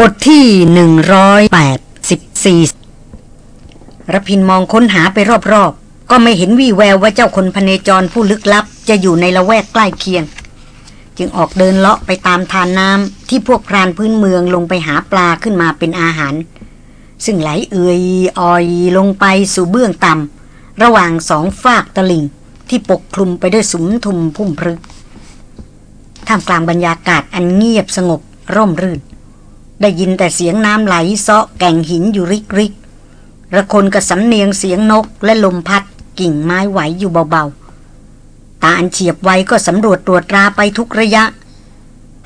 บทที่หนึ่งร้อยแปดสิบสี่ระพินมองค้นหาไปรอบๆ ก็ไม่เห็นวี่แววว่าเจ้าคนพเนจรผู้ลึกลับ จะอยู่ในละแวกใกล้เคียง จึงออกเดินเลาะไปตามทานน้ำที่พวกพรานพื้นเมืองลงไปหาปลาขึ้นมาเป็นอาหาร ซึ่งไหลเอื่อยออยลงไปสู่เบื้องต่ำระหว่างสองฟากตะลิ่งที่ปกคลุมไปด้วยสุมทุมพุ่มพรึกท่ามกลางบรรยากาศอันเงียบสงบร่มรื่น ได้ยินแต่เสียงน้ำไหลซาะแก่งหินอยู่ริกริกระคนกับสำเนียงเสียงนกและลมพัดกิ่งไม้ไหวอยู่เบาๆ ตาอันเฉียบไวก็สำรวจตรวจราไปทุกระยะ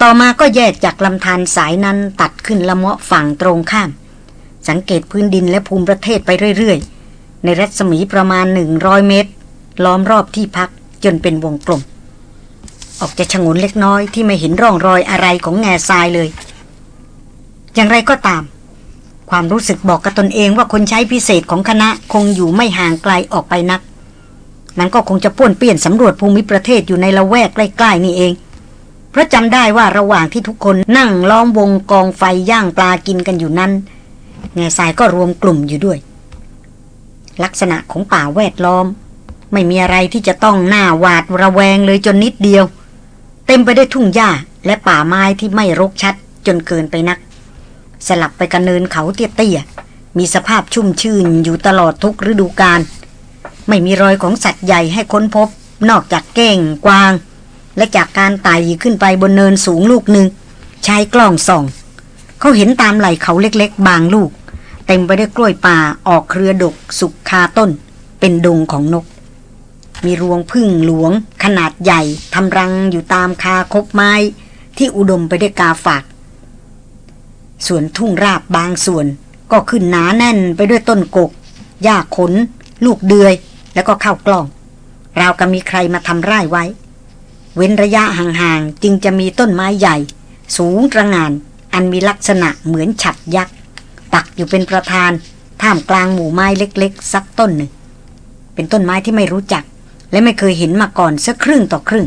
ต่อมาก็แยกจากลำธารสายนั้นตัดขึ้นละเมาะฝั่งตรงข้าม สังเกตพื้นดินและภูมิประเทศไปเรื่อยๆ ในรัศมีประมาณหนึ่งร้อยเมตร ล้อมรอบที่พักจนเป็นวงกลม ออกจะชงนเล็กน้อยที่ไม่เห็นร่องรอยอะไรของแง่ทรายเลย อย่างไรก็ตาม ความรู้สึกบอกกับตนเองว่าคนใช้พิเศษของคณะคงอยู่ไม่ห่างไกลออกไปนักนั้นก็คงจะป้วนเปี้ยนสำรวจภูมิประเทศอยู่ในละแวกใกล้ๆนี่เอง เพราะจำได้ว่าระหว่างที่ทุกคนนั่งล้อมวงกองไฟย่างปลากินกันอยู่นั้นแง่สายก็รวมกลุ่มอยู่ด้วย ลักษณะของป่าแวดล้อม ไม่มีอะไรที่จะต้องหน้าหวาดระแวงเลยจนนิดเดียว เต็มไปได้วยทุ่งหญ้าและป่าไม้ที่ไม่รกชัดจนเกินไปนัก สลับไปกันเนินเขาเตี้ยๆมีสภาพชุ่มชื่นอยู่ตลอดทุกฤดูกาลไม่มีรอยของสัตว์ใหญ่ให้ค้นพบ นอกจากเก้งกวาง และจากการไต่ขึ้นไปบนเนินสูงลูกหนึ่งใช้กล้องส่อง เขาเห็นตามไหล่เขาเล็กๆ บางลูก เต็มไปด้วยกล้วยป่าออกเครือดกสุกคาต้น เป็นดงของนก มีรวงพึ่งหลวง ขนาดใหญ่ทำรังอยู่ตามคาคบไม้ ที่อุดมไปด้วยกาฝาก ส่วนทุ่งราบบางส่วน ก็ขึ้นหนาแน่นไปด้วยต้นกก หญ้าขน ลูกเดือย แล้วก็ข้าวกล้อง ราวกับมีใครมาทำไร่ไว้ เว้นระยะห่างๆ จึงจะมีต้นไม้ใหญ่ สูงตระงาน อันมีลักษณะเหมือนฉัดยักษ์ปักอยู่เป็นประธาน ท่ามกลางหมู่ไม้เล็กๆ สักต้นหนึ่ง เป็นต้นไม้ที่ไม่รู้จัก และไม่เคยเห็นมาก่อนสักครึ่งต่อครึ่ง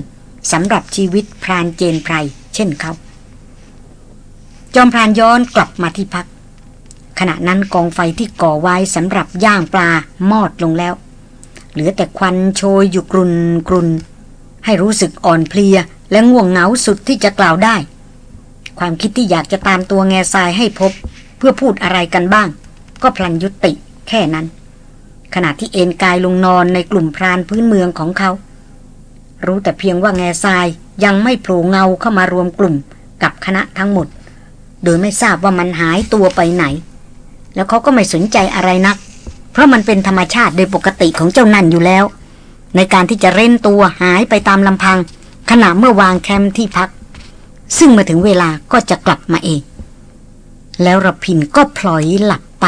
สำหรับชีวิตพรานเจนไพรเช่นเขา จอมพรานย้อนกลับมาที่พัก ขณะนั้นกองไฟที่ก่อไว้สำหรับย่างปลามอดลงแล้ว เหลือแต่ควันโชยอยู่กรุนกรุนให้รู้สึกอ่อนเพลียและง่วงเหงาสุดที่จะกล่าวได้ ความคิดที่อยากจะตามตัวแง่ทรายให้พบ เพื่อพูดอะไรกันบ้าง ก็พลันยุติแค่นั้น ขณะที่เอนกายลงนอนในกลุ่มพรานพื้นเมืองของเขา รู้แต่เพียงว่าแง่ทรายยังไม่โผล่เงาเข้ามารวมกลุ่มกับคณะทั้งหมด โดยไม่ทราบว่ามันหายตัวไปไหน แล้วเขาก็ไม่สนใจอะไรนัก เพราะมันเป็นธรรมชาติโดยปกติของเจ้านั่นอยู่แล้ว ในการที่จะเร่นตัวหายไปตามลำพัง ขณะเมื่อวางแคมป์ที่พัก ซึ่งมาถึงเวลาก็จะกลับมาเอง แล้วรพินก็พลอยหลับไป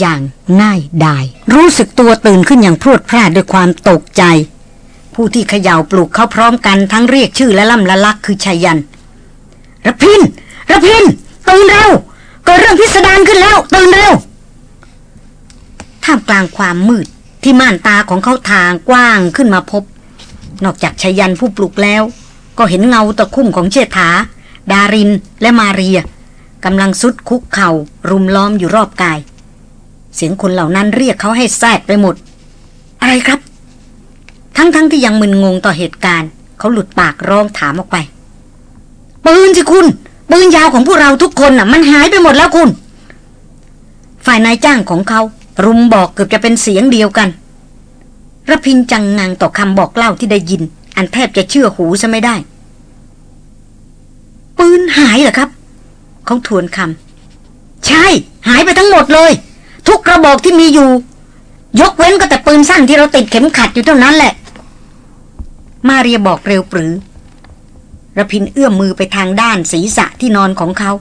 อย่างง่ายดาย รู้สึกตัวตื่นขึ้นอย่างพรวดพลาดด้วยความตกใจ ผู้ที่เขย่าปลุกเขาพร้อมกันทั้งเรียกชื่อและล่ำละลักคือชายันรพินรพิน ตื่นเร็วเกิดเรื่องพิสดารขึ้นแล้วตื่นเร็วท่ามกลางความมืดที่ม่านตาของเขาทางกว้างขึ้นมาพบ นอกจากชยันผู้ปลุกแล้ว ก็เห็นเงาตะคุ่มของเชษฐา ดารินและมาเรียกำลังสุดคุกเข่ารุมล้อมอยู่รอบกาย เสียงคนเหล่านั้นเรียกเขาให้แซดไปหมด อะไรครับ ทั้งๆทที่ยังมึนงงต่อเหตุการณ์ เขาหลุดปากร้องถามออกไปปืนสิคุณ ปืนยาวของพวกเราทุกคนน่ะ มันหายไปหมดแล้วคุณ ฝ่ายนายจ้างของเขา รุมบอกเกือบจะเป็นเสียงเดียวกันระพินจังงังต่อคำบอกเล่าที่ได้ยิน อันแทบจะเชื่อหูซะไม่ได้ ปืนหายเหรอครับ เขาทวนคำใช่ หายไปทั้งหมดเลย ทุกกระบอกที่มีอยู่ ยกเว้นก็แต่ปืนสั้นที่เราติดเข็มขัดอยู่เท่านั้นแหละ มาเรียบอกเร็วปรื๋อ รพินทร์เอื้อมมือไปทางด้านศีรษะที่นอนของเขา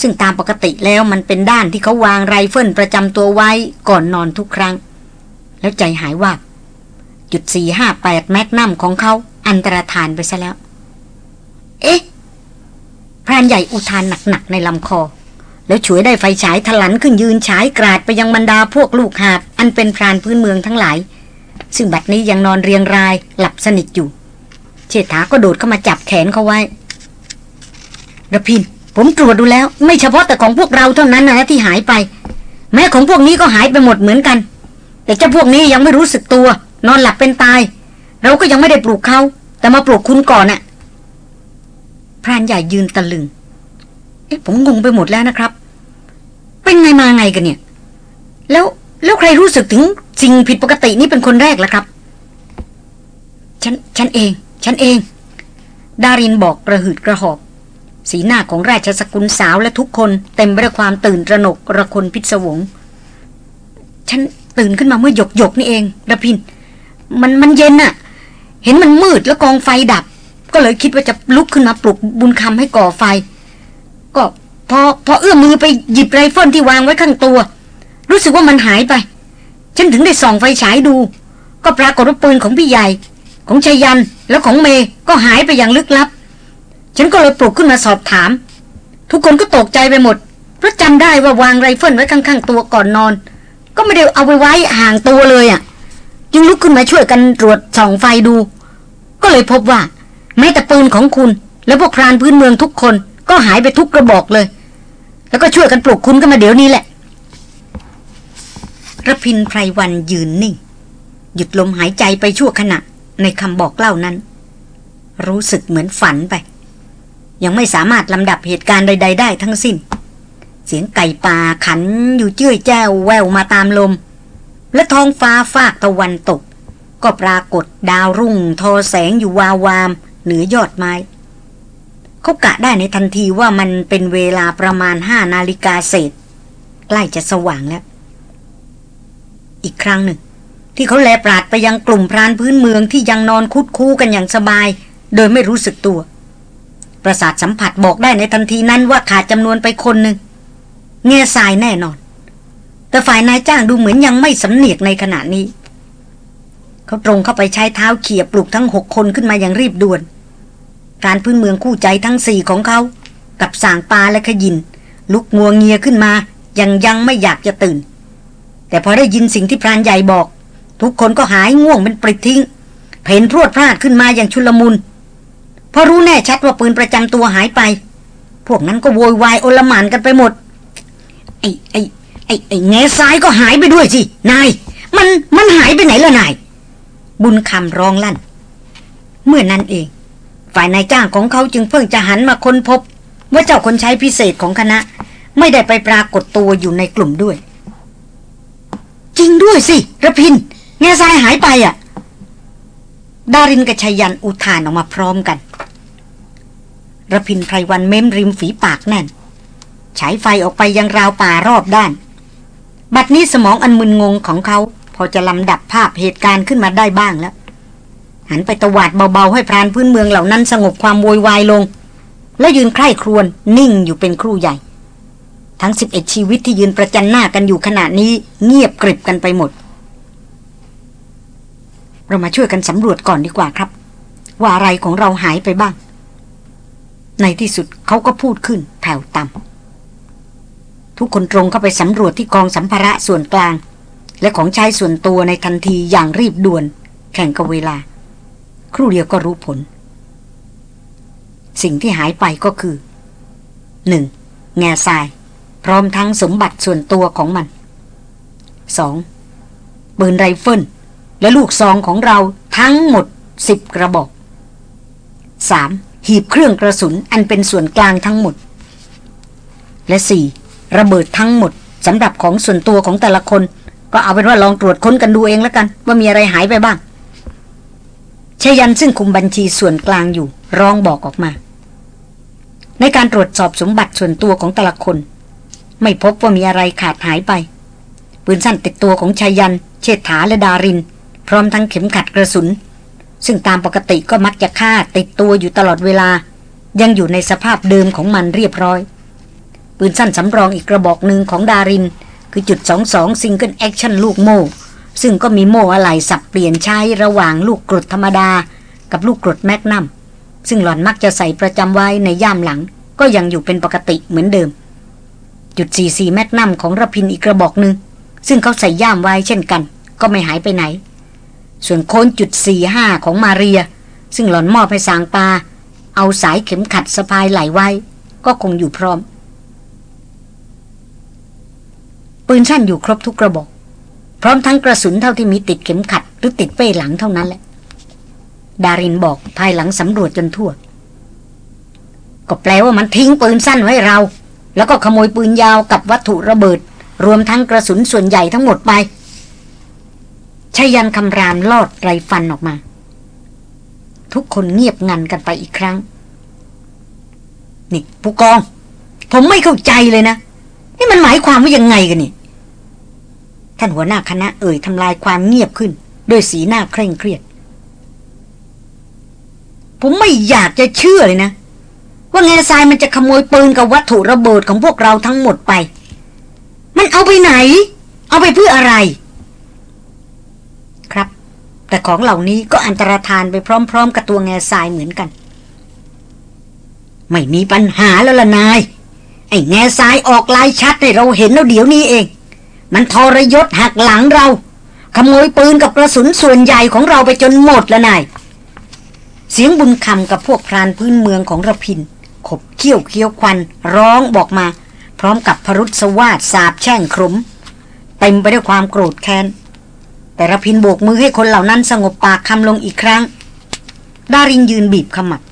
ซึ่งตามปกติแล้วมันเป็นด้านที่เขาวางไรเฟิลประจำตัวไว้ก่อนนอนทุกครั้ง แล้วใจหายว่าจุดสี่ห้าแปด magnum ของเขาอันตรธานไปซะแล้ว เอ๊ะพรานใหญ่อุทานหนักๆในลำคอ แล้วฉวยได้ไฟฉายถลันขึ้นยืนฉายกราดไปยังบรรดาพวกลูกหาบอันเป็นพรานพื้นเมืองทั้งหลาย ซึ่งบัดนี้ยังนอนเรียงรายหลับสนิทอยู่ เชษฐาก็โดดเข้ามาจับแขนเขาไว้ระพิน ผมตรวจดูแล้ว ไม่เฉพาะแต่ของพวกเราเท่านั้นนะที่หายไป แม้ของพวกนี้ก็หายไปหมดเหมือนกัน แต่เจ้าพวกนี้ยังไม่รู้สึกตัว นอนหลับเป็นตาย เราก็ยังไม่ได้ปลูกเขาแต่มาปลูกคุณก่อนน่ะพรานใหญ่ยืนตะลึง เอ๊ะผมงงไปหมดแล้วนะครับ เป็นไงมาไงกันเนี่ย แล้วแล้วใครรู้สึกถึงสิ่งผิดปกตินี้เป็นคนแรกล่ะครับ ฉัน ฉันเอง ฉันเอง ดารินบอกกระหืดกระหอบ สีหน้าของราชสกุลสาวและทุกคนเต็มไปด้วยความตื่นระหนกระคนพิศวง ฉันตื่นขึ้นมาเมื่อหยกหยกนี่เองระพิน มันมันเย็นอะเห็นมันมืดแล้วกองไฟดับ ก็เลยคิดว่าจะลุกขึ้นมาปลุกบุญคำให้ก่อไฟ ก็พอพอเอื้อมมือไปหยิบไรเฟิลที่วางไว้ข้างตัว รู้สึกว่ามันหายไป ฉันถึงได้ส่องไฟฉายดู ก็ปรากฏว่าปืนของพี่ใหญ่ ของไชยันต์แล้วของเมก็หายไปอย่างลึกลับ ฉันก็เลยปลุกขึ้นมาสอบถาม ทุกคนก็ตกใจไปหมด เพราะจำได้ว่าวางไรเฟิลไว้ข้างๆตัวก่อนนอน ก็ไม่ได้เอาไปไว้ห่างตัวเลยอะ่ะ จึงลุกขึ้นมาช่วยกันตรวจส่องไฟดู ก็เลยพบว่า แม้แต่ปืนของคุณ และพวกพรานพื้นเมืองทุกคนก็หายไปทุกกระบอกเลย แล้วก็ช่วยกันปลุกคุณกันมาเดี๋ยวนี้แหละระพินไพรวันยืนนิ่งหยุดลมหายใจไปชั่วขณะ ในคำบอกเล่านั้น รู้สึกเหมือนฝันไป ยังไม่สามารถลำดับเหตุการณ์ใด ๆ ได้ทั้งสิ้น เสียงไก่ป่าขันอยู่เจ้ยแจ้วแววมาตามลม และท้องฟ้าฟากตะวันตก ก็ปรากฏดาวรุ่งทอแสงอยู่วาวาม เหนือยอดไม้เขากะได้ในทันทีว่ามันเป็นเวลาประมาณห้านาฬิกาเศษ ใกล้จะสว่างแล้ว อีกครั้งหนึ่ง ที่เขาแลปราดไปยังกลุ่มพรานพื้นเมืองที่ยังนอนคุดคูกันอย่างสบาย โดยไม่รู้สึกตัว ประสาทสัมผัสบอกได้ในทันทีนั้นว่าขาดจำนวนไปคนหนึ่งเงียสายแน่นอน แต่ฝ่ายนายจ้างดูเหมือนยังไม่สำเนียกในขณะนี้ เขาตรงเข้าไปใช้เท้าเขี่ยปลุกทั้งหกคนขึ้นมาอย่างรีบด่วนการพื้นเมืองคู่ใจทั้งสี่ของเขา กับสางปลาและขยิน ลุกงัวเงียขึ้นมายังยังไม่อยากจะตื่น แต่พอได้ยินสิ่งที่พรานใหญ่บอก ทุกคนก็หายง่วงเป็นปริดทิ้ง เพนรวดพลาดขึ้นมาอย่างชุลมุนพอรู้แน่ชัดว่าปืนประจำตัวหายไป พวกนั้นก็โวยวายโอลหมานกันไปหมด ไอ้ไอ้ไอ้ไอ้แง่ซ้ายก็หายไปด้วยสิ นาย มันมันหายไปไหนล่ะนาย บุญคำร้องลั่น เมื่อนนั้นเอง ฝ่ายนายจ้างของเขาจึงเพิ่งจะหันมาค้นพบ ว่าเจ้าคนใช้พิเศษของคณะ ไม่ได้ไปปรากฏตัวอยู่ในกลุ่มด้วย จริงด้วยสิระพิน แง่ทรายหายไปอะ ดารินกับชัยยันอุทานออกมาพร้อมกันระพินไพรวันเม้มริมฝีปากแน่น ฉายไฟออกไปยังราวป่ารอบด้าน บัดนี้สมองอันมึนงงของเขา พอจะลำดับภาพเหตุการณ์ขึ้นมาได้บ้างแล้ว หันไปตวาดเบาๆให้พรานพื้นเมืองเหล่านั้นสงบความโวยวายลง และยืนใคร่ครวญนิ่งอยู่เป็นครู่ใหญ่ ทั้งสิบเอ็ดชีวิตที่ยืนประจันหน้ากันอยู่ขณะนี้เงียบกริบกันไปหมด เรามาช่วยกันสำรวจก่อนดีกว่าครับ ว่าอะไรของเราหายไปบ้าง ในที่สุดเขาก็พูดขึ้นแผ่วต่ำทุกคนตรงเข้าไปสำรวจที่กองสัมภาระส่วนกลาง และของใช้ส่วนตัวในทันทีอย่างรีบด่วน แข่งกับเวลา ครู่เดียวก็รู้ผล สิ่งที่หายไปก็คือหนึ่งแง่ทราย พร้อมทั้งสมบัติส่วนตัวของมันสองปืนไรเฟิล และลูกซองของเราทั้งหมดสิบกระบอก 3. หีบเครื่องกระสุนอันเป็นส่วนกลางทั้งหมด และ 4. ระเบิดทั้งหมดสำหรับของส่วนตัวของแต่ละคน ก็เอาเป็นว่าลองตรวจค้นกันดูเองแล้วกัน ว่ามีอะไรหายไปบ้างไชยันต์ซึ่งคุมบัญชีส่วนกลางอยู่ร้องบอกออกมา ในการตรวจสอบสมบัติส่วนตัวของแต่ละคน ไม่พบว่ามีอะไรขาดหายไปปืนสั้นติดตัวของไชยันต์ เชษฐาและดาริน พร้อมทั้งเข็มขัดกระสุน ซึ่งตามปกติก็มักจะฆ่าติดตัวอยู่ตลอดเวลา ยังอยู่ในสภาพเดิมของมันเรียบร้อย ปืนสั้นสำรองอีกกระบอกหนึ่งของดาริน คือจุดสองสอง single action ลูกโม่ ซึ่งก็มีโม่อะไหล่สับเปลี่ยนใช้ระหว่างลูกกรดธรรมดา กับลูกกรดแมกนัมซึ่งหล่อนมักจะใส่ประจำไว้ในย่ามหลัง ก็ยังอยู่เป็นปกติเหมือนเดิม จุด 44 แมกนัมของระพินอีกกระบอกหนึ่งซึ่งเขาใส่ย่ามไว้เช่นกัน ก็ไม่หายไปไหน ส่วนโค้นจุด45ของมาเรีย ซึ่งหล่อนมอบให้สางปา เอาสายเข็มขัดสะพายไหลไว้ ก็คงอยู่พร้อม ปืนสั้นอยู่ครบทุกกระบอก พร้อมทั้งกระสุนเท่าที่มีติดเข็มขัด หรือติดเป้หลังเท่านั้นแหละ ดารินบอกภายหลังสำรวจจนทั่ว ก็แปลว่ามันทิ้งปืนสั้นไว้เรา แล้วก็ขโมยปืนยาวกับวัตถุระเบิด รวมทั้งกระสุนส่วนใหญ่ทั้งหมดไป ชยันคำรามลอดไรฟันออกมา ทุกคนเงียบงันกันไปอีกครั้ง นี่ผู้กอง ผมไม่เข้าใจเลยนะ นี่มันหมายความว่ายังไงกันนี่ ท่านหัวหน้าคณะเอ่ยทำลายความเงียบขึ้นด้วยสีหน้าเคร่งเครียด ผมไม่อยากจะเชื่อเลยนะ ว่าแง่ทรายมันจะขโมยปืนกับวัตถุระเบิดของพวกเราทั้งหมดไป มันเอาไปไหน เอาไปเพื่ออะไร แต่ของเหล่านี้ก็อันตรธานไปพร้อม ๆ กับตัวแง่ทรายเหมือนกัน ไม่มีปัญหาแล้วล่ะนาย ไอ้แง่ทรายออกลายชัดให้เราเห็นแล้วเดี๋ยวนี้เอง มันทรยศหักหลังเรา ขโมยปืนกับกระสุนส่วนใหญ่ของเราไปจนหมดแล้วนาย เสียงบุญคำกับพวกพรานพื้นเมืองของระพิน ขบเขี้ยวเคี้ยวควัน ร้องบอกมา พร้อมกับพรุษวาดสาบแช่งครุมเต็มไปด้วยความโกรธแค้น แต่ระพินโบกมือให้คนเหล่านั้นสงบปากคำลงอีกครั้ง ดารินยืนบีบขมับ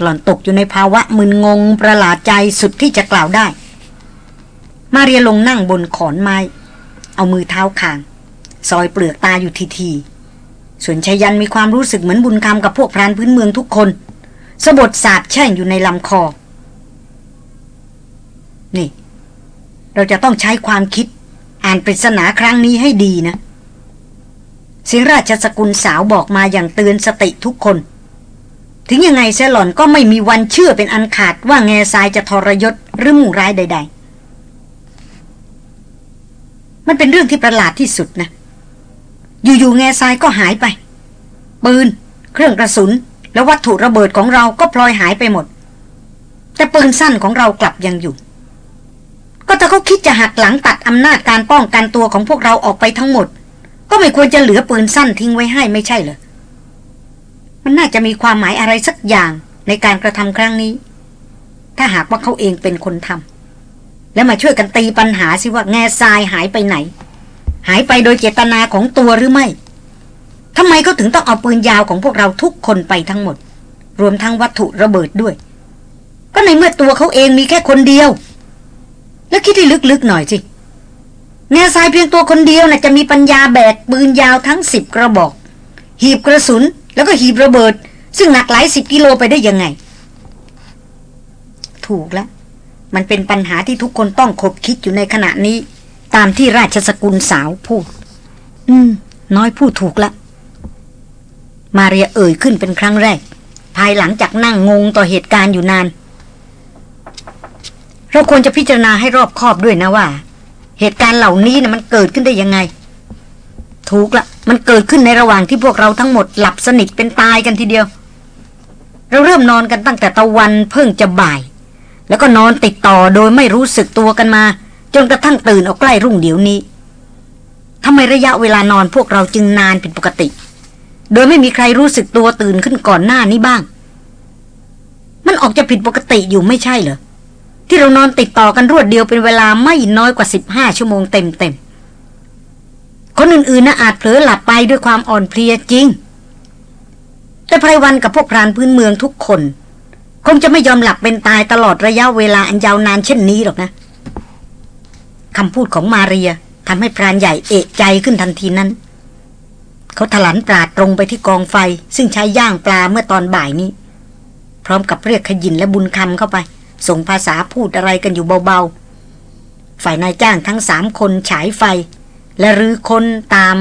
หล่อนตกอยู่ในภาวะมึนงงประหลาดใจสุดที่จะกล่าวได้ มาเรียลงนั่งบนขอนไม้ เอามือเท้าคาง ซอยเปลือกตาอยู่ทีทีส่วนชายันมีความรู้สึกเหมือนบุญคำกับพวกพรานพื้นเมืองทุกคนสะบดสาบแช่งอยู่ในลำคอ นี่ เราจะต้องใช้ความคิด อ่านปริศนาครั้งนี้ให้ดีนะ เสียงราชสกุลสาวบอกมาอย่างเตือนสติทุกคน ถึงยังไงเซหล่อนก็ไม่มีวันเชื่อเป็นอันขาดว่าแง่ทรายจะทรยศหรือมุ่งร้ายใด ๆ มันเป็นเรื่องที่ประหลาดที่สุดนะ อยู่ๆแง่ทรายก็หายไป ปืน เครื่องกระสุน และวัตถุระเบิดของเราก็พลอยหายไปหมด แต่ปืนสั้นของเรากลับยังอยู่ก็ถ้าเขาคิดจะหักหลังตัดอำนาจการป้องกันตัวของพวกเราออกไปทั้งหมด ก็ไม่ควรจะเหลือปืนสั้นทิ้งไว้ให้ไม่ใช่เหรอ มันน่าจะมีความหมายอะไรสักอย่างในการกระทำครั้งนี้ ถ้าหากว่าเขาเองเป็นคนทำแล้วมาช่วยกันตีปัญหาสิว่าแง่ทรายหายไปไหน หายไปโดยเจตนาของตัวหรือไม่ทำไมเขาถึงต้องเอาปืนยาวของพวกเราทุกคนไปทั้งหมด รวมทั้งวัตถุระเบิดด้วย ก็ในเมื่อตัวเขาเองมีแค่คนเดียว แล้วคิดให้ลึกๆหน่อยสิ ง่ทรายเพียงตัวคนเดียวนะ่ะจะมีปัญญาแบกปืนยาวทั้งสิบกระบอก หีบกระสุนแล้วก็หีบระเบิด ซึ่งหนักหลายสิบกิโลไปได้ยังไง ถูกแล้ว มันเป็นปัญหาที่ทุกคนต้องคบคิดอยู่ในขณะนี้ ตามที่ราชสกุลสาวพูด อืม น้อยพูดถูกละ มาเรียเอ่ยขึ้นเป็นครั้งแรก ภายหลังจากนั่งงงต่อเหตุการณ์อยู่นาน เราควรจะพิจารณาให้รอบคอบด้วยนะว่า เหตุการณ์เหล่านี้นะมันเกิดขึ้นได้ยังไง ถูกละมันเกิดขึ้นในระหว่างที่พวกเราทั้งหมดหลับสนิทเป็นตายกันทีเดียว เราเริ่มนอนกันตั้งแต่ตะวันเพิ่งจะบ่าย แล้วก็นอนติดต่อโดยไม่รู้สึกตัวกันมา จนกระทั่งตื่นออกใกล้รุ่งเดี๋ยวนี้ทำไมระยะเวลานอนพวกเราจึงนานเป็นปกติ โดยไม่มีใครรู้สึกตัวตื่นขึ้นก่อนหน้านี้บ้าง มันออกจะผิดปกติอยู่ไม่ใช่เหรอ ที่เรานอนติดต่อกันรวดเดียวเป็นเวลาไม่น้อยกว่าสิบห้าชั่วโมงเต็มๆ คนอื่นๆนะอาจเผลอหลับไปด้วยความอ่อนเพลียจริง แต่ไพรวันกับพวกพรานพื้นเมืองทุกคน คงจะไม่ยอมหลับเป็นตายตลอดระยะเวลาอันยาวนานเช่นนี้หรอกนะคำพูดของมาเรียทำให้พรานใหญ่เอกใจขึ้นทันทีนั้น เขาถลันปราดตรงไปที่กองไฟ ซึ่งใช้ย่างปลาเมื่อตอนบ่ายนี้ พร้อมกับเรียกขยินและบุญคำเข้าไป ส่งภาษาพูดอะไรกันอยู่เบาๆ ฝ่ายนายจ้างทั้งสามคนฉายไฟ และรื้อคนตาม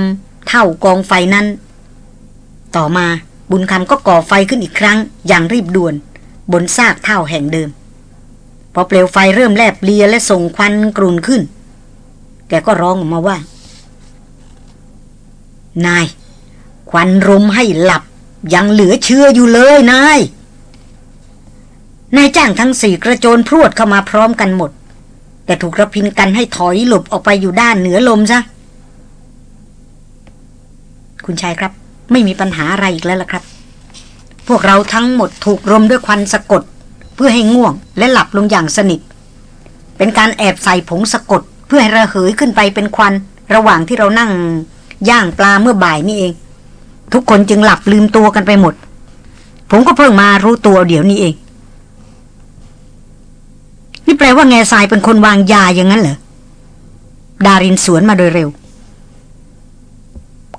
เท่ากองไฟนั้น ต่อมาบุญคำก็ก่อไฟขึ้นอีกครั้ง อย่างรีบด่วน บนซากเท่าแห่งเดิม พอเปลวไฟเริ่มแลบเลียและส่งควันกรุ่นขึ้น แกก็ร้องออกมาว่า นาย ควันรมให้หลับ ยังเหลือเชื่ออยู่เลยนาย นายจ้างทั้งสี่กระโจนพรวดเข้ามาพร้อมกันหมด แต่ถูกระพินกันให้ถอยหลบออกไปอยู่ด้านเหนือลมซะ คุณชายครับ ไม่มีปัญหาอะไรอีกแล้วล่ะครับ พวกเราทั้งหมดถูกรมด้วยควันสะกด เพื่อให้ง่วงและหลับลงอย่างสนิท เป็นการแอบใส่ผงสะกด เพื่อให้ระเหยขึ้นไปเป็นควันระหว่างที่เรานั่งย่างปลาเมื่อบ่ายนี่เอง ทุกคนจึงหลับลืมตัวกันไปหมด ผมก็เพิ่งมารู้ตัวเดี๋ยวนี้เอง นี่แปลว่าแง่ทรายเป็นคนวางยาอย่างนั้นเหรอ ดารินสวนมาโดยเร็ว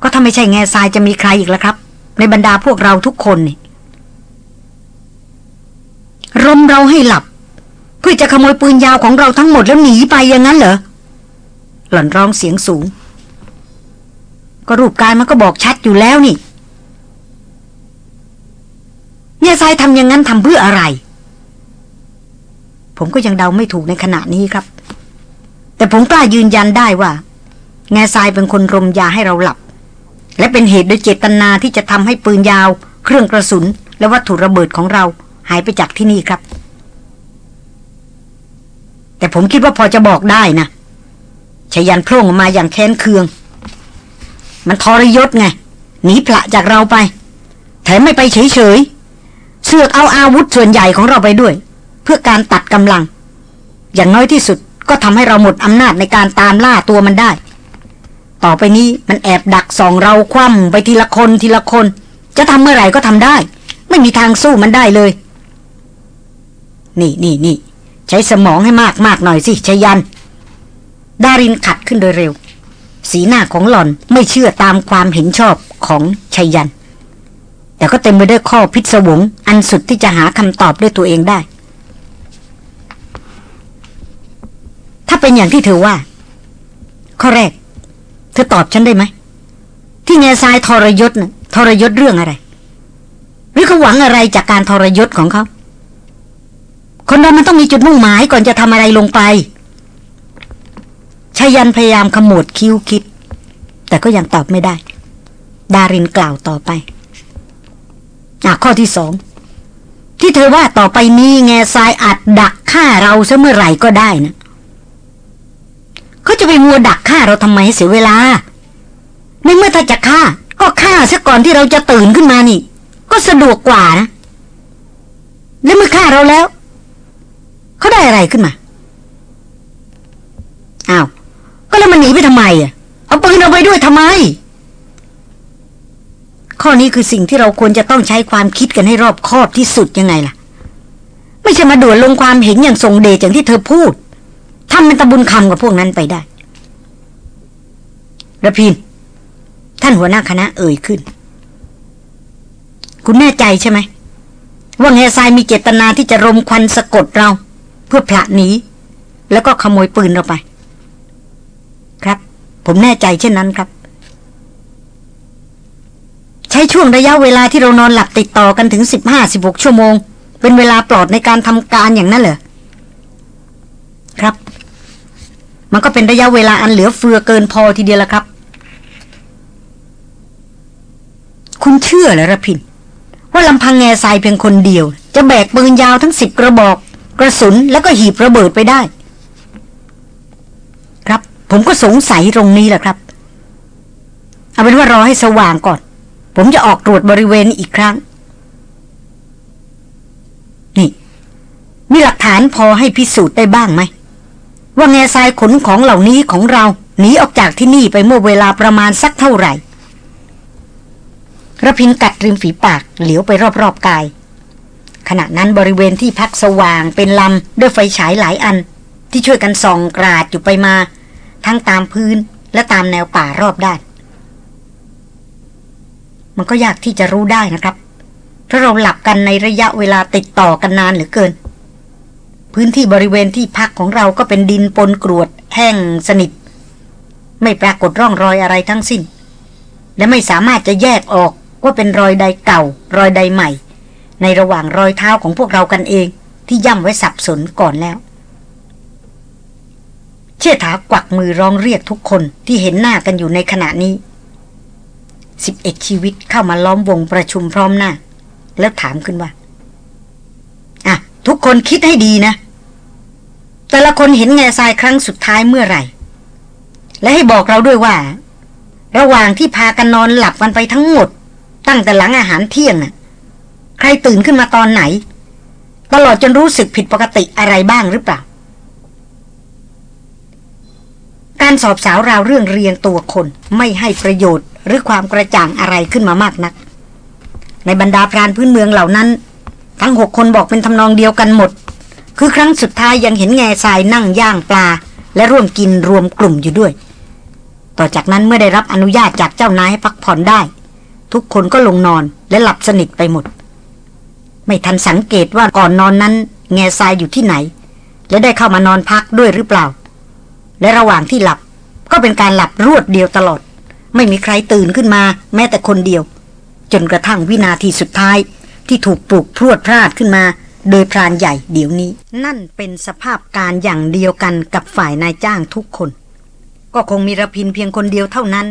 ก็ถ้าไม่ใช่แง่ทรายจะมีใครอีกล่ะครับ ในบรรดาพวกเราทุกคนนี่รมเราให้หลับ เพื่อจะขโมยปืนยาวของเราทั้งหมดแล้วหนีไปอย่างนั้นเหรอ หล่อนร้องเสียงสูง ก็รูปกายมันก็บอกชัดอยู่แล้วนี่เนี่ยทรายทำอย่างนั้นทำเพื่ออะไร ผมก็ยังเดาไม่ถูกในขณะนี้ครับ แต่ผมกล้ายืนยันได้ว่า แง่ทรายเป็นคนรมยาให้เราหลับ และเป็นเหตุโดยเจตนาที่จะทำให้ปืนยาว เครื่องกระสุน และวัตถุระเบิดของเราหายไปจากที่นี่ครับ แต่ผมคิดว่าพอจะบอกได้นะชยันโพร่งออกมาอย่างแค้นเคือง มันทรยศไงหนีพละจากเราไป แถมไม่ไปเฉยๆเสือกเอาอาวุธส่วนใหญ่ของเราไปด้วย เพื่อการตัดกำลัง อย่างน้อยที่สุดก็ทำให้เราหมดอำนาจในการตามล่าตัวมันได้ ต่อไปนี้มันแอบดักส่องเราคว่ำไปทีละคนทีละคน จะทำเมื่อไหร่ก็ทำได้ ไม่มีทางสู้มันได้เลย นี่นี่นี่ใช้สมองให้มากมากหน่อยสิชยัน ดารินขัดขึ้นโดยเร็ว สีหน้าของหล่อนไม่เชื่อตามความเห็นชอบของชยัน แต่ก็เต็มไปด้วยข้อพิศวงอันสุดที่จะหาคำตอบด้วยตัวเองได้ ถ้าเป็นอย่างที่เธอว่า ข้อแรก เธอตอบฉันได้ไหม ที่แง่ทรายทรยศนะทรยศเรื่องอะไร หรือเขาหวังอะไรจากการทรยศของเขา คนเรามันต้องมีจุดมุ่งหมายก่อนจะทำอะไรลงไปชายันพยายามขมวดคิ้วคิด แต่ก็ยังตอบไม่ได้ ดารินกล่าวต่อไปอะข้อที่สองที่เธอว่าต่อไปนี้แง่ทรายอาจดักฆ่าเราซะเมื่อไหร่ก็ได้นะ เขาจะไปมัวดักฆ่าเราทำไมเสียเวลา ในเมื่อถ้าจะฆ่า ก็ฆ่าซะก่อนที่เราจะตื่นขึ้นมานี่ ก็สะดวกกว่านะ แล้วเมื่อฆ่าเราแล้ว เขาได้อะไรขึ้นมาอ้าวก็แล้วมันหนีไปทำไมอะ เอาปืนเอาไปด้วยทำไม ข้อนี้คือสิ่งที่เราควรจะต้องใช้ความคิดกันให้รอบคอบที่สุดยังไงล่ะ ไม่ใช่มาด่วนลงความเห็นอย่างทรงเดชอย่างที่เธอพูด ทำเป็นตะบุญคำกับพวกนั้นไปได้ระพิน ท่านหัวหน้าคณะเอ่ยขึ้น คุณแน่ใจใช่ไหม ว่าแง่ทรายมีเจตนาที่จะรมควันสะกดเรา เพื่อผละหนีแล้วก็ขโมยปืนเราไป ครับ ผมแน่ใจเช่นนั้นครับ ใช้ช่วงระยะเวลาที่เรานอนหลับติดต่อกันถึงสิบห้าสิบหกชั่วโมง เป็นเวลาปลอดในการทำการอย่างนั้นเหรอครับ มันก็เป็นระยะเวลาอันเหลือเฟือเกินพอทีเดียวละครับ คุณเชื่อเหรอระพิน ว่าลำพังแง่ทรายเพียงคนเดียว จะแบกปืนยาวทั้งสิบกระบอก กระสุนแล้วก็หีบระเบิดไปได้ ครับ ผมก็สงสัยตรงนี้แหละครับ เอาเป็นว่ารอให้สว่างก่อน ผมจะออกตรวจบริเวณอีกครั้ง นี่ มีหลักฐานพอให้พิสูจน์ได้บ้างไหม ว่าแง่ทรายขนของเหล่านี้ของเราหนีออกจากที่นี่ไปเมื่อเวลาประมาณสักเท่าไหร่ระพินกัดริมฝีปากเหลียวไปรอบๆกาย ขณะนั้นบริเวณที่พักสว่างเป็นลำด้วยไฟฉายหลายอัน ที่ช่วยกันส่องกราดอยู่ไปมา ทั้งตามพื้นและตามแนวป่ารอบด้าน มันก็ยากที่จะรู้ได้นะครับ เพราะเราหลับกันในระยะเวลาติดต่อกันนานเหลือเกิน พื้นที่บริเวณที่พักของเราก็เป็นดินปนกรวด แห้งสนิท ไม่ปรากฏร่องรอยอะไรทั้งสิ้น และไม่สามารถจะแยกออกว่าเป็นรอยใดเก่า รอยใดใหม่ ในระหว่างรอยเท้าของพวกเรากันเอง ที่ย่ำไว้สับสนก่อนแล้ว เชี่ยถากวักมือร้องเรียกทุกคนที่เห็นหน้ากันอยู่ในขณะนี้สิบเอ็ดชีวิตเข้ามาล้อมวงประชุมพร้อมหน้า แล้วถามขึ้นว่า อะ ทุกคนคิดให้ดีนะ แต่ละคนเห็นแง่ทรายครั้งสุดท้ายเมื่อไหร่ และให้บอกเราด้วยว่า ระหว่างที่พากันนอนหลับกันไปทั้งหมด ตั้งแต่หลังอาหารเที่ยงน่ะ ใครตื่นขึ้นมาตอนไหน ตลอดจนรู้สึกผิดปกติอะไรบ้างหรือเปล่า การสอบสาวราวเรื่องเรียงตัวคนไม่ให้ประโยชน์หรือความกระจ่างอะไรขึ้นมามากนัก ในบรรดาพรานพื้นเมืองเหล่านั้น ทั้งหกคนบอกเป็นทำนองเดียวกันหมด คือครั้งสุดท้ายยังเห็นแง่ทรายนั่งย่างปลา และร่วมกินรวมกลุ่มอยู่ด้วย ต่อจากนั้นเมื่อได้รับอนุญาตจากเจ้านายให้พักผ่อนได้ ทุกคนก็ลงนอนและหลับสนิทไปหมด ไม่ทันสังเกตว่าก่อนนอนนั้น แง่ทรายอยู่ที่ไหน และได้เข้ามานอนพักด้วยหรือเปล่า และระหว่างที่หลับก็เป็นการหลับรวดเดียวตลอด ไม่มีใครตื่นขึ้นมา แม้แต่คนเดียว จนกระทั่งวินาทีสุดท้ายที่ถูกปลุกพรวดพลาดขึ้นมา โดยพรานใหญ่เดี๋ยวนี้ นั่นเป็นสภาพการอย่างเดียวกันกับฝ่ายนายจ้างทุกคน ก็คงมีระพินเพียงคนเดียวเท่านั้น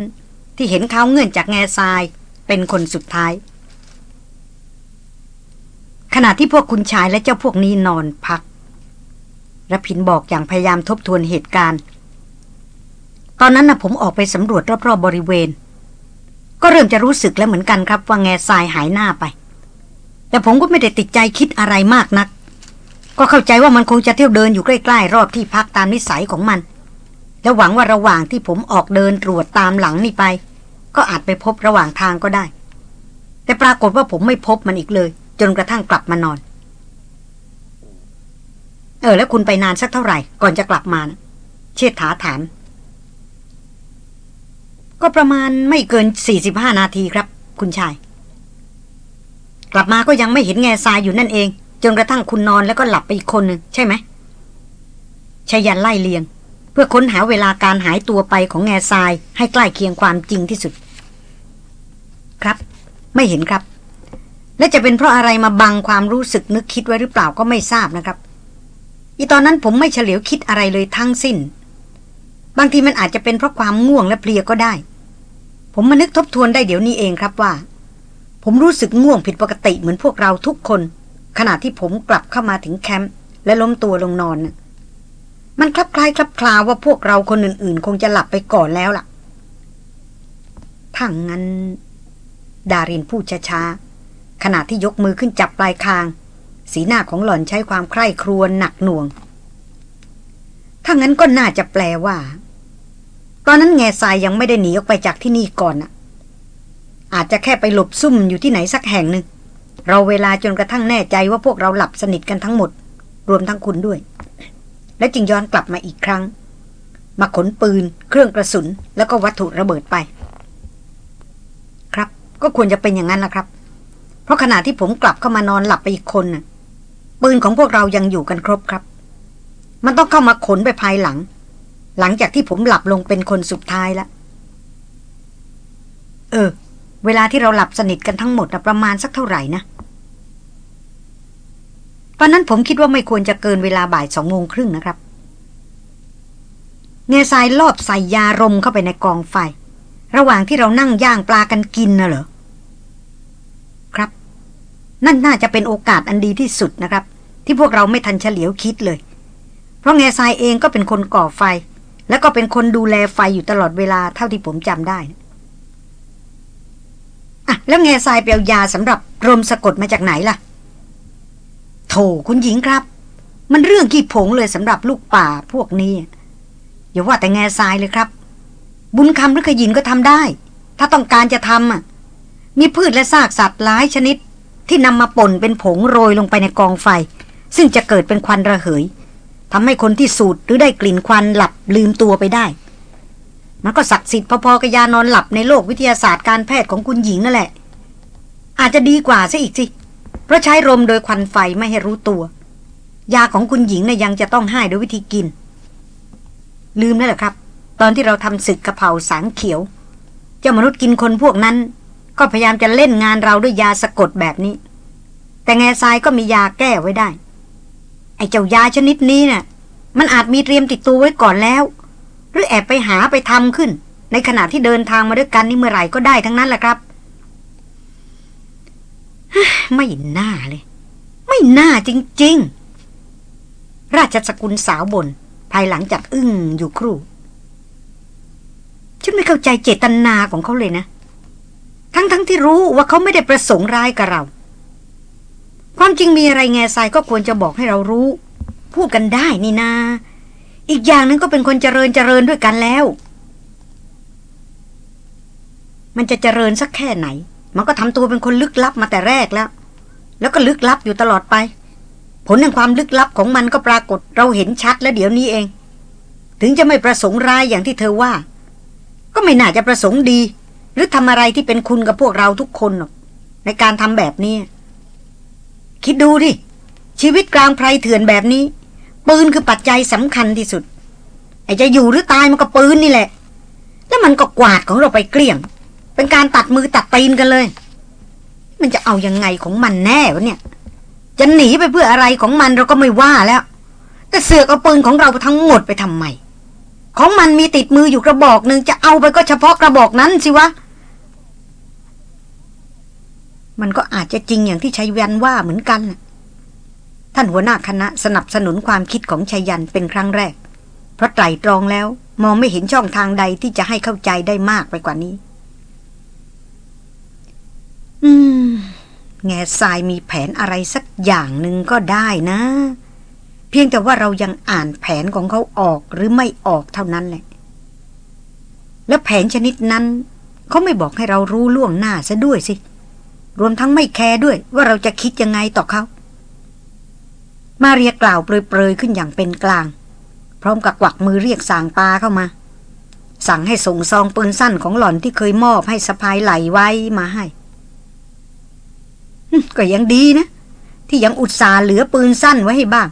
ที่เห็นเขาเงื่อนจากแง่ทรายเป็นคนสุดท้าย ขณะที่พวกคุณชายและเจ้าพวกนี้นอนพักระพินบอกอย่างพยายามทบทวนเหตุการณ์ ตอนนั้นนะผมออกไปสำรวจรอบๆบบริเวณ ก็เริ่มจะรู้สึกแล้วเหมือนกันครับว่าแง่ทรายหายหน้าไป แต่ผมก็ไม่ได้ติดใจคิดอะไรมากนัก ก็เข้าใจว่ามันคงจะเที่ยวเดินอยู่ใกล้ ๆ รอบที่พักตามนิสัยของมัน และหวังว่าระหว่างที่ผมออกเดินตรวจตามหลังนี่ไป ก็อาจไปพบระหว่างทางก็ได้ แต่ปรากฏว่าผมไม่พบมันอีกเลย จนกระทั่งกลับมานอน เออ แล้วคุณไปนานสักเท่าไหร่ก่อนจะกลับมานะเชิดถาถาม ก็ประมาณไม่เกินสี่สิบห้านาทีครับ คุณชาย กลับมาก็ยังไม่เห็นแง่ทรายอยู่นั่นเอง จนกระทั่งคุณนอนแล้วก็หลับไปอีกคนหนึ่งใช่ไหมชายันไล่เลียง เพื่อค้นหาเวลาการหายตัวไปของแง่ทรายให้ใกล้เคียงความจริงที่สุด ครับ ไม่เห็นครับ และจะเป็นเพราะอะไรมาบังความรู้สึกนึกคิดไว้หรือเปล่าก็ไม่ทราบนะครับ อีตอนนั้นผมไม่เฉลียวคิดอะไรเลยทั้งสิ้น บางทีมันอาจจะเป็นเพราะความง่วงและเพลียก็ได้ ผมมานึกทบทวนได้เดี๋ยวนี้เองครับว่า ผมรู้สึกง่วงผิดปกติเหมือนพวกเราทุกคน ขณะที่ผมกลับเข้ามาถึงแคมป์และล้มตัวลงนอนน่ะมันคลับคล้ายคลับคลาว่าพวกเราคนอื่นๆ คงจะหลับไปก่อนแล้วล่ะถ้างั้น ดารินพูดช้าๆขณะที่ยกมือขึ้นจับปลายคาง สีหน้าของหล่อนใช้ความใคร่ครวญหนักหน่วงถ้างั้นก็น่าจะแปลว่า ตอนนั้นแง่ทรายยังไม่ได้หนีออกไปจากที่นี่ก่อนน่ะ อาจจะแค่ไปหลบซุ่มอยู่ที่ไหนสักแห่งหนึ่ง เราเวลาจนกระทั่งแน่ใจว่าพวกเราหลับสนิทกันทั้งหมด รวมทั้งคุณด้วย และจึงย้อนกลับมาอีกครั้ง มาขนปืน เครื่องกระสุน แล้วก็วัตถุระเบิดไป ครับ ก็ควรจะเป็นอย่างนั้นละครับ เพราะขณะที่ผมกลับเข้ามานอนหลับไปอีกคนน่ะ ปืนของพวกเรายังอยู่กันครบครับ มันต้องเข้ามาขนไปภายหลัง หลังจากที่ผมหลับลงเป็นคนสุดท้ายแล้วเออ เวลาที่เราหลับสนิทกันทั้งหมดประมาณสักเท่าไหร่นะ ตอนนั้นผมคิดว่าไม่ควรจะเกินเวลาบ่ายสองโมงครึ่งนะครับ เงยสายลอบใส่ยารมเข้าไปในกองไฟ ระหว่างที่เรานั่งย่างปลากันกินน่ะเหรอ ครับ นั่นน่าจะเป็นโอกาสอันดีที่สุดนะครับ ที่พวกเราไม่ทันเฉลียวคิดเลย เพราะเงยสายเองก็เป็นคนก่อไฟ แล้วก็เป็นคนดูแลไฟอยู่ตลอดเวลาเท่าที่ผมจำได้ อะแล้วเงยสายเปียวยาสำหรับรมสะกดมาจากไหนล่ะ โถคุณหญิงครับ มันเรื่องขี้ผงเลยสำหรับลูกป่าพวกนี้ อย่าว่าแต่แง่ทรายเลยครับ บุญคำหรือขยินก็ทำได้ ถ้าต้องการจะทำอะ มีพืชและซากสัตว์หลายชนิด ที่นำมาป่นเป็นผงโรยลงไปในกองไฟ ซึ่งจะเกิดเป็นควันระเหยทำให้คนที่สูดหรือได้กลิ่นควันหลับลืมตัวไปได้ มันก็ศักดิ์สิทธิ์พอๆกับยานอนหลับในโลกวิทยาศาสตร์การแพทย์ของคุณหญิงนั่นแหละ อาจจะดีกว่าซะอีกสิ เพราะใช้ลมโดยควันไฟไม่ให้รู้ตัว ยาของคุณหญิงนะ่ยยังจะต้องให้โดยวิธีกิน ลืมแล้วเหรอครับ ตอนที่เราทำศึกกระเพราสางเขียว เจ้ามนุษย์กินคนพวกนั้น ก็พยายามจะเล่นงานเราด้วยยาสะกดแบบนี้ แต่แง่ทรายก็มียาแก้ไว้ได้ ไอ้เจ้ายาชนิดนี้นะ่ะ มันอาจมีเตรียมติดตัวไว้ก่อนแล้ว หรือแอบไปหาไปทำขึ้น ในขณะที่เดินทางมาด้วยกันนี่เมื่อไหร่ก็ได้ทั้งนั้นแหละครับไม่น่าเลย ไม่น่าจริง ๆ ราชสกุลสาวบน ภายหลังจากอึ้งอยู่ครู่ฉันไม่เข้าใจเจตนาของเขาเลยนะ ทั้งๆทที่รู้ว่าเขาไม่ได้ประสงค์ร้ายกับเรา ความจริงมีอะไรแง่ทรายก็ควรจะบอกให้เรารู้ พูดกันได้นี่นา อีกอย่างนึงก็เป็นคนเจริญเจริญด้วยกันแล้ว มันจะเจริญสักแค่ไหน มันก็ทำตัวเป็นคนลึกลับมาแต่แรกแล้ว แล้วก็ลึกลับอยู่ตลอดไป ผลแห่งความลึกลับของมันก็ปรากฏเราเห็นชัดแล้วเดี๋ยวนี้เอง ถึงจะไม่ประสงค์ร้ายอย่างที่เธอว่า ก็ไม่น่าจะประสงค์ดี หรือทำอะไรที่เป็นคุณกับพวกเราทุกคนหรอกในการทำแบบนี้ คิดดูดิชีวิตกลางไพรเถื่อนแบบนี้ ปืนคือปัจจัยสำคัญที่สุด ไอ้จะอยู่หรือตายมันก็ปืนนี่แหละ แล้วมันก็กวาดของเราไปเกลี้ยง เป็นการตัดมือตัดตีนกันเลย มันจะเอายังไงของมันแน่วะเนี่ย จะหนีไปเพื่ออะไรของมันเราก็ไม่ว่าแล้ว แต่เสือกเอาปืนของเราทั้งหมดไปทำไม ของมันมีติดมืออยู่กระบอกหนึ่งจะเอาไปก็เฉพาะกระบอกนั้นสิวะมันก็อาจจะจริงอย่างที่ชัยยันว่าเหมือนกัน ท่านหัวหน้าคณะสนับสนุนความคิดของชัยยันเป็นครั้งแรก เพราะไตรตรองแล้วมองไม่เห็นช่องทางใดที่จะให้เข้าใจได้มากไปกว่านี้ อืม แง่ทรายมีแผนอะไรสักอย่างหนึ่งก็ได้นะ เพียงแต่ว่าเรายังอ่านแผนของเขาออกหรือไม่ออกเท่านั้นแหละ แล้วแผนชนิดนั้นเขาไม่บอกให้เรารู้ล่วงหน้าซะด้วยสิ รวมทั้งไม่แคร์ด้วยว่าเราจะคิดยังไงต่อเขา มาเรียกล่าวเปรยๆขึ้นอย่างเป็นกลาง พร้อมกับกวักมือเรียกสางปาเข้ามา สั่งให้ส่งซองปืนสั้นของหล่อนที่เคยมอบให้สะพายไหลไว้มาให้ก็ยังดีนะ ที่ยังอุตส่าห์เหลือปืนสั้นไว้ให้บ้าง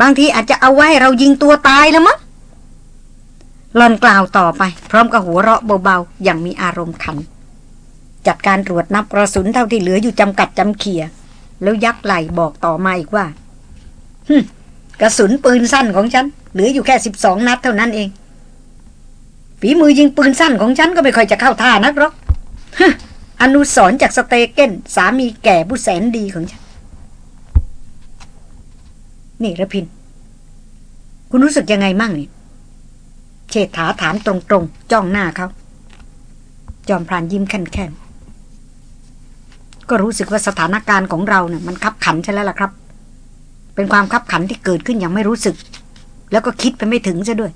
บางทีอาจจะเอาไว้เรายิงตัวตายแล้วมั้งหลอนกล่าวต่อไป พร้อมกับหัวเราะเบาๆ อย่างมีอารมณ์ขัน จัดการตรวจนับกระสุนเท่าที่เหลืออยู่จำกัดจำเขีย แล้วยักไหลบอกต่อมาอีกว่า กระสุนปืนสั้นของฉัน เหลืออยู่แค่สิบสองนัดเท่านั้นเอง ฝีมือยิงปืนสั้นของฉันก็ไม่ค่อยจะเข้าท่านักหรอกอนุสรจากสเตเกนสามีแก่ผู้แสนดีของฉัน นี่ระพิน คุณรู้สึกยังไงมั่งนี่เชษฐาถามตรงๆ จ้องหน้าเขา จอมพรานยิ้มแค่นๆก็รู้สึกว่าสถานการณ์ของเราเนี่ยมันคับขันใช่แล้วล่ะครับ เป็นความคับขันที่เกิดขึ้นอย่างไม่รู้สึก แล้วก็คิดไปไม่ถึงซะด้วย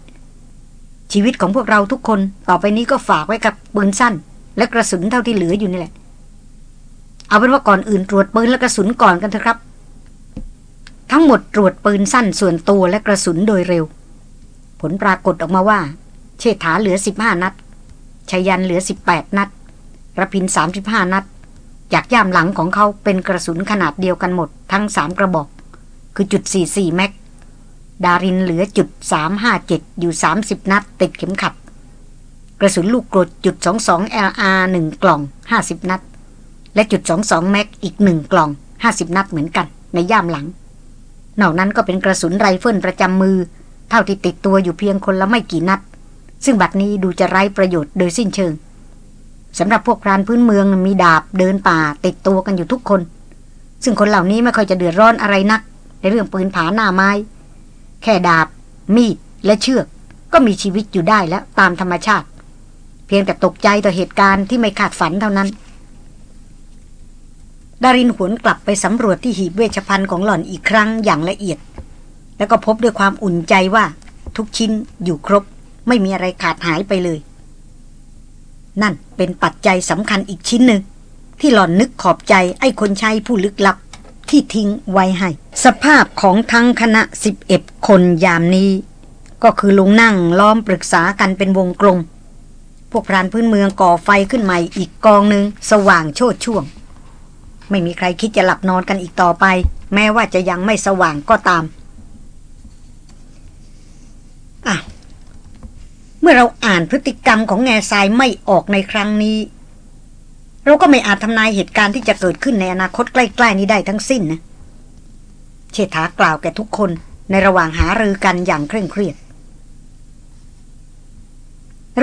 ชีวิตของพวกเราทุกคนต่อไปนี้ก็ฝากไว้กับปืนสั้น และกระสุนเท่าที่เหลืออยู่นี่แหละ เอาเป็นว่าก่อนอื่นตรวจปืนและกระสุนก่อนกันเถอะครับ ทั้งหมดตรวจปืนสั้นส่วนตัวและกระสุนโดยเร็ว ผลปรากฏออกมาว่า เชษฐาเหลือสิบห้านัดชายันเหลือสิบแปดนัดระพินสามสิบห้านัดจากย่ามหลังของเขาเป็นกระสุนขนาดเดียวกันหมด ทั้งสามกระบอก คือจุดสี่สี่แม็ก ดารินเหลือจุดสามห้าเจ็ดอยู่สามสิบนัด ติดเข็มขัด กระสุนลูกกรดจุดสองสอง LR หนึ่งกล่องห้าสิบนัด และจุดสองสองแม็กอีกหนึ่งกล่องห้าสิบนัดเหมือนกัน ในย่ามหลัง นอกนั้นก็เป็นกระสุนไรเฟิลประจำมือ เท่าที่ติดตัวอยู่เพียงคนละไม่กี่นัด ซึ่งบัดนี้ดูจะไร้ประโยชน์โดยสิ้นเชิงสำหรับพวกพรานพื้นเมืองมีดาบเดินป่าติดตัวกันอยู่ทุกคน ซึ่งคนเหล่านี้ไม่ค่อยจะเดือดร้อนอะไรนัก ในเรื่องปืนผาหน้าไม้ แค่ดาบ มีด และเชือก ก็มีชีวิตอยู่ได้แล้วตามธรรมชาติ เพียงแต่ตกใจต่อเหตุการณ์ที่ไม่คาดฝันเท่านั้น ดารินหวนกลับไปสำรวจที่หีบเวชภัณฑ์ของหล่อนอีกครั้งอย่างละเอียด แล้วก็พบด้วยความอุ่นใจว่าทุกชิ้นอยู่ครบ ไม่มีอะไรขาดหายไปเลย นั่นเป็นปัจจัยสำคัญอีกชิ้นหนึ่งที่หล่อนนึกขอบใจไอ้คนใช้ผู้ลึกลับ ที่ทิ้งไว้ให้ สภาพของทั้งคณะสิบเอ็ดคนยามนี้ ก็คือลุงนั่งล้อมปรึกษากันเป็นวงกลม พวกพรานพื้นเมืองก่อไฟขึ้นใหม่อีกกองหนึ่งสว่างโชดช่วง ไม่มีใครคิดจะหลับนอนกันอีกต่อไป แม้ว่าจะยังไม่สว่างก็ตามอะเมื่อเราอ่านพฤติกรรมของแง่ทรายไม่ออกในครั้งนี้ เราก็ไม่อาจทำนายเหตุการณ์ที่จะเกิดขึ้นในอนาคตใกล้ ๆ นี้ได้ทั้งสิ้นนะ เชษฐากล่าวแก่ทุกคนในระหว่างหารือกันอย่างเคร่งเครียด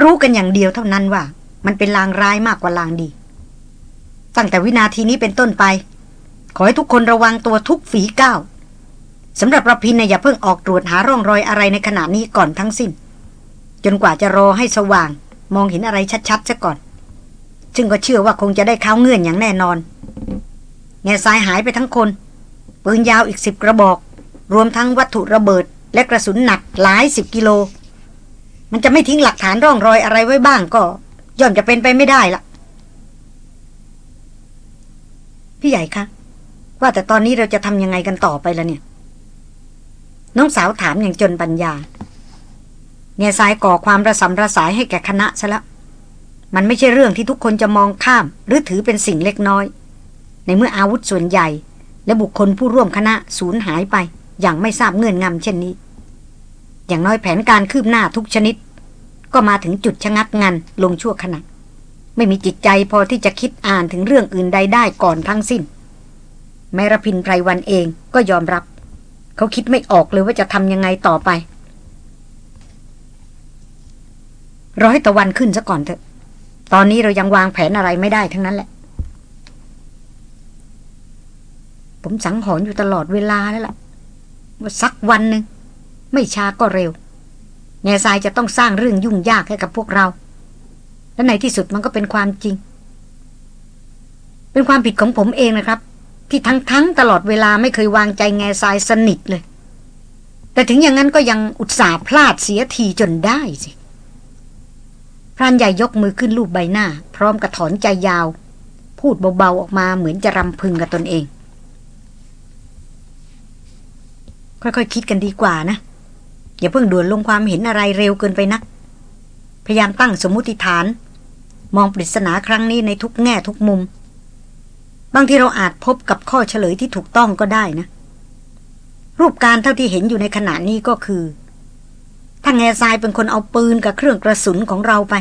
รู้กันอย่างเดียวเท่านั้นว่า มันเป็นลางร้ายมากกว่าลางดี ตั้งแต่วินาทีนี้เป็นต้นไป ขอให้ทุกคนระวังตัวทุกฝีก้าวสำหรับระพินนะอย่าเพิ่งออกตรวจหาร่องรอยอะไรในขณะนี้ก่อนทั้งสิ้น จนกว่าจะรอให้สว่าง มองเห็นอะไรชัดๆซะก่อน ซึ่งก็เชื่อว่าคงจะได้เข้าเงื่อนอย่างแน่นอน แง่ทรายหายไปทั้งคน ปืนยาวอีกสิบกระบอก รวมทั้งวัตถุระเบิด และกระสุนหนักหลายสิบกิโล มันจะไม่ทิ้งหลักฐานร่องรอยอะไรไว้บ้างก็ ย่อมจะเป็นไปไม่ได้ละพี่ใหญ่คะว่าแต่ตอนนี้เราจะทำยังไงกันต่อไปละเนี่ย น้องสาวถามอย่างจนปัญญาเงยสายก่อความระสำระสายให้แก่คณะซะแล้ว มันไม่ใช่เรื่องที่ทุกคนจะมองข้าม หรือถือเป็นสิ่งเล็กน้อย ในเมื่ออาวุธส่วนใหญ่ และบุคคลผู้ร่วมคณะสูญหายไป อย่างไม่ทราบเงื่อนงำเช่นนี้ อย่างน้อยแผนการคืบหน้าทุกชนิด ก็มาถึงจุดชะงักงันลงชั่วขณะไม่มีจิตใจพอที่จะคิดอ่านถึงเรื่องอื่นใดได้ก่อนทั้งสิ้น แมรพินไพรวันเองก็ยอมรับ เขาคิดไม่ออกเลยว่าจะทำยังไงต่อไปรอให้ตะวันขึ้นซะก่อนเถอะ ตอนนี้เรายังวางแผนอะไรไม่ได้ทั้งนั้นแหละ ผมสังหรณ์อยู่ตลอดเวลาแล้วล่ะ ว่าสักวันหนึ่งไม่ช้าก็เร็วแง่ทรายจะต้องสร้างเรื่องยุ่งยากให้กับพวกเรา และในที่สุดมันก็เป็นความจริง เป็นความผิดของผมเองนะครับ ที่ทั้งทั้งตลอดเวลาไม่เคยวางใจแง่ทรายสนิทเลย แต่ถึงอย่างนั้นก็ยังอุตส่าห์พลาดเสียทีจนได้สิ รานใหญ่ยกมือขึ้นลูบใบหน้า พร้อมกับถอนใจยาว พูดเบาๆออกมาเหมือนจะรำพึงกับตนเอง ค่อยๆคคิดกันดีกว่านะ อย่าเพิ่งด่วนลงความเห็นอะไรเร็วเกินไปนัก พยายามตั้งสมมติฐาน มองปริศนาครั้งนี้ในทุกแง่ทุกมุม บางทีเราอาจพบกับข้อเฉลยที่ถูกต้องก็ได้นะ รูปการเท่าที่เห็นอยู่ในขณะนี้ก็คือ ถ้าแง่ทรายเป็นคนเอาปืนกับเครื่องกระสุนของเราไป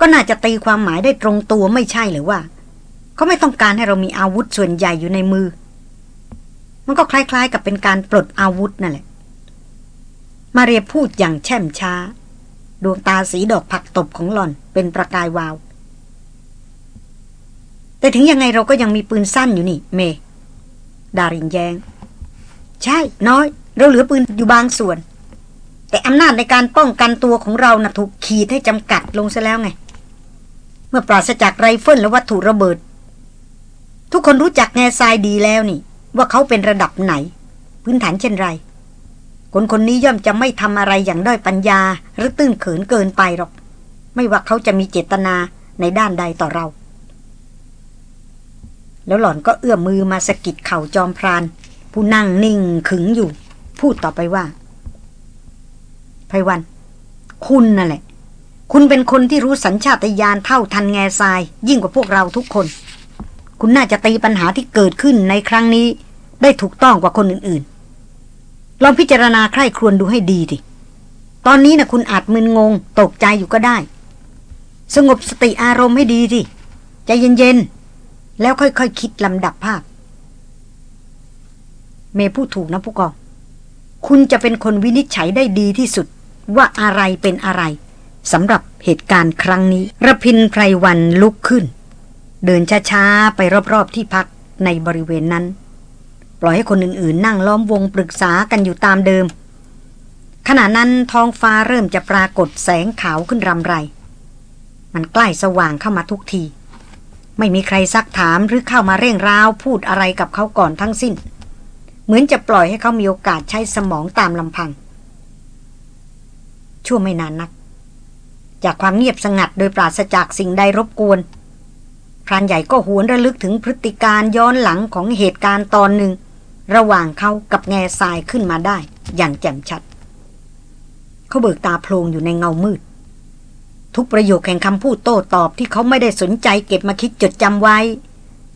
ก็น่าจะตีความหมายได้ตรงตัวไม่ใช่หรือว่า เขาไม่ต้องการให้เรามีอาวุธส่วนใหญ่อยู่ในมือ มันก็คล้าย ๆ กับเป็นการปลดอาวุธนั่นแหละ มาเรียพูดอย่างแช่มช้า ดวงตาสีดอกผักตบของหล่อนเป็นประกายวาว แต่ถึงยังไงเราก็ยังมีปืนสั้นอยู่นี่ เม ดารินแยง ใช่น้อย เราเหลือปืนอยู่บางส่วน แต่อำนาจในการป้องกันตัวของเรานะ่ะถูกขีดให้จำกัดลงซะแล้วไง เมื่อปราศจากไรเฟิลและวัตถุระเบิด ทุกคนรู้จักแง่ทรายดีแล้วนี่ ว่าเขาเป็นระดับไหน พื้นฐานเช่นไร คนคนนี้ย่อมจะไม่ทำอะไรอย่างด้อยปัญญา หรือตื้นเขินเกินไปหรอก ไม่ว่าเขาจะมีเจตนาในด้านใดต่อเรา แล้วหล่อนก็เอื้อมมือมาสกิดเข่าจอมพราน ผู้นั่งนิ่งขึงอยู่ พูดต่อไปว่า ไพวัน คุณนั่นแหละ คุณเป็นคนที่รู้สัญชาตญาณเท่าทันแง่ทราย ยิ่งกว่าพวกเราทุกคน คุณน่าจะตีปัญหาที่เกิดขึ้นในครั้งนี้ ได้ถูกต้องกว่าคนอื่นๆ ลองพิจารณาใคร่ครวญดูให้ดีดิตอนนี้นะคุณอาจมึนงง ตกใจอยู่ก็ได้ สงบสติอารมณ์ให้ดีดิใจเย็นๆ แล้วค่อยๆคคิดลำดับภาพ เมย์พูดถูกนะผู้กอง คุณจะเป็นคนวินิจฉัยได้ดีที่สุด ว่าอะไรเป็นอะไรสำหรับเหตุการณ์ครั้งนี้ระพินไพรวันลุกขึ้น เดินช้าๆไปรอบๆที่พักในบริเวณนั้น ปล่อยให้คนอื่นๆ นั่งล้อมวงปรึกษากันอยู่ตามเดิม ขณะนั้นท้องฟ้าเริ่มจะปรากฏแสงขาวขึ้นรำไร มันใกล้สว่างเข้ามาทุกที ไม่มีใครซักถามหรือเข้ามาเร่งร้าวพูดอะไรกับเขาก่อนทั้งสิ้น เหมือนจะปล่อยให้เขามีโอกาสใช้สมองตามลำพัง ชั่วไม่นานนัก จากความเงียบสงัดโดยปราศจากสิ่งใดรบกวน พรานใหญ่ก็หวนระลึกถึงพฤติการย้อนหลังของเหตุการณ์ตอนหนึ่ง ระหว่างเขากับแง่ทรายขึ้นมาได้ อย่างแจ่มชัด เขาเบิกตาโพลงอยู่ในเงามืด ทุกประโยคแห่งคำพูดโต้ตอบที่เขาไม่ได้สนใจเก็บมาคิดจดจำไว้